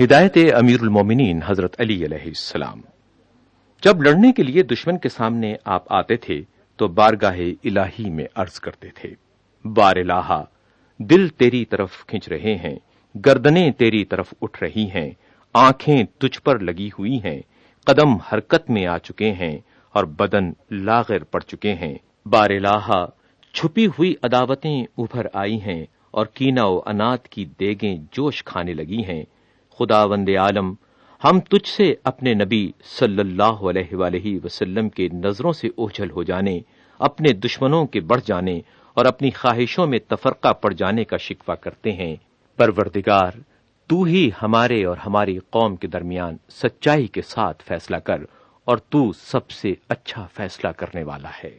ہدایت امیر المومنین حضرت علی علیہ السلام۔ جب لڑنے کے لیے دشمن کے سامنے آپ آتے تھے، تو بارگاہ الہی میں عرض کرتے تھے، بار الہا، دل تیری طرف کھنچ رہے ہیں، گردنیں تیری طرف اٹھ رہی ہیں، آنکھیں تجھ پر لگی ہوئی ہیں، قدم حرکت میں آ چکے ہیں اور بدن لاغر پڑ چکے ہیں۔ بار الہا، چھپی ہوئی عداوتیں ابھر آئی ہیں اور کینا و انات کی دیگیں جوش کھانے لگی ہیں۔ خدا وند عالم، ہم تجھ سے اپنے نبی صلی اللہ علیہ وآلہ وسلم کے نظروں سے اوجھل ہو جانے، اپنے دشمنوں کے بڑھ جانے اور اپنی خواہشوں میں تفرقہ پڑ جانے کا شکوہ کرتے ہیں۔ پروردگار، تو ہی ہمارے اور ہماری قوم کے درمیان سچائی کے ساتھ فیصلہ کر اور تو سب سے اچھا فیصلہ کرنے والا ہے۔